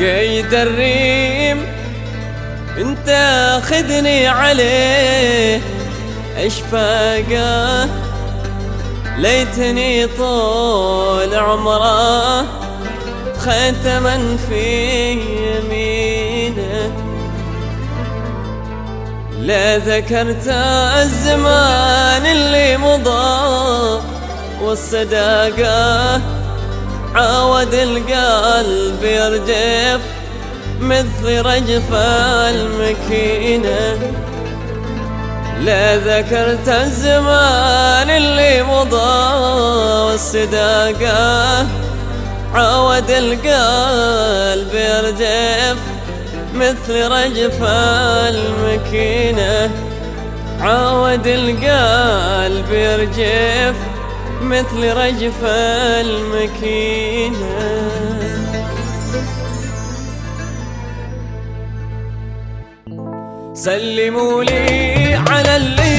قيد الريم انت خذني عليه. اشفاقه ليتني طول عمره. ختما في يمينه. لا ذكرت الزمان اللي مضى والصداقة. عاود القلب يرجف مثل رجف المكينة. لا ذكرت الزمان اللي مضى والصداقة. عاود القلب يرجف مثل رجف المكينة. عاود القلب يرجف مثل رجف المكينة. سلموا لي على اللي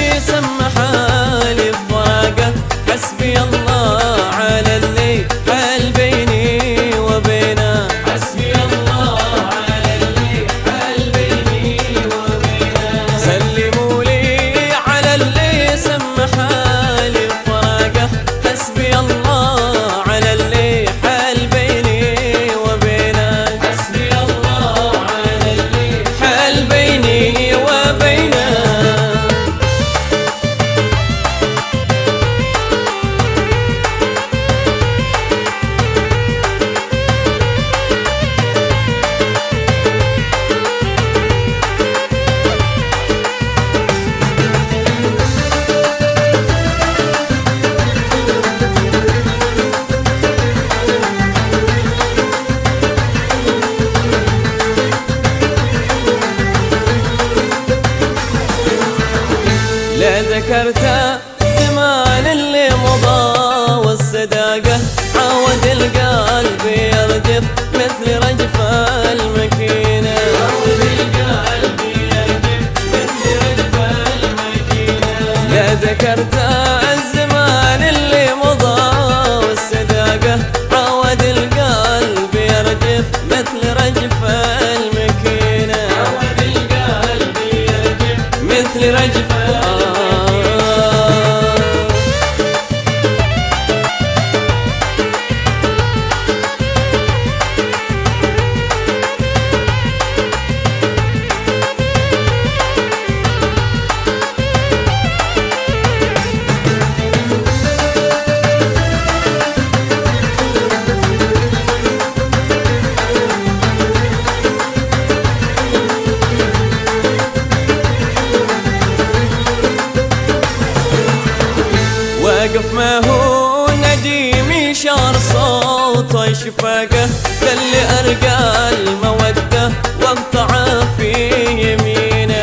لا ذكرت زمان اللي مضى والصداقة. واقف ما هو نديم شار صوته شفاقه دل أرقى المودة واقطع في يمينه.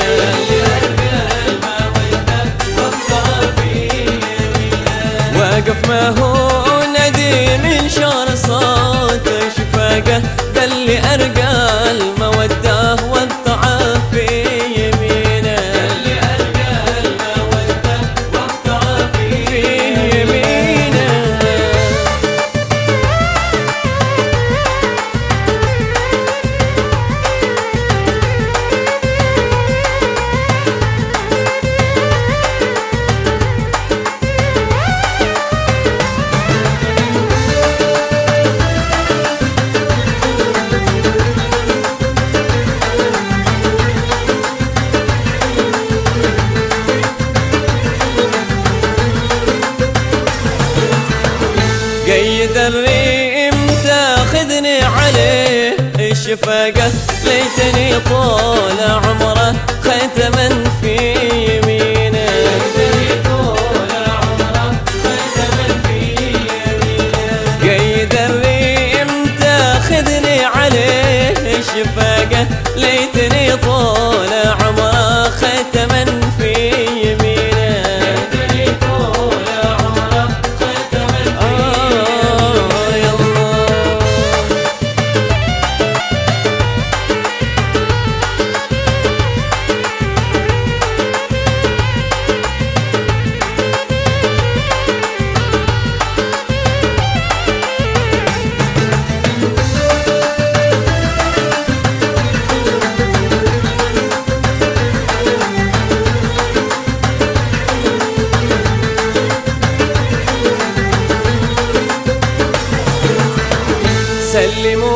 واقف ما هو نديم شار صوته شفاقه دل أرقى الريم تاخذني عليه؟ الشفاقة ليتني طول عمره ختما في سلموا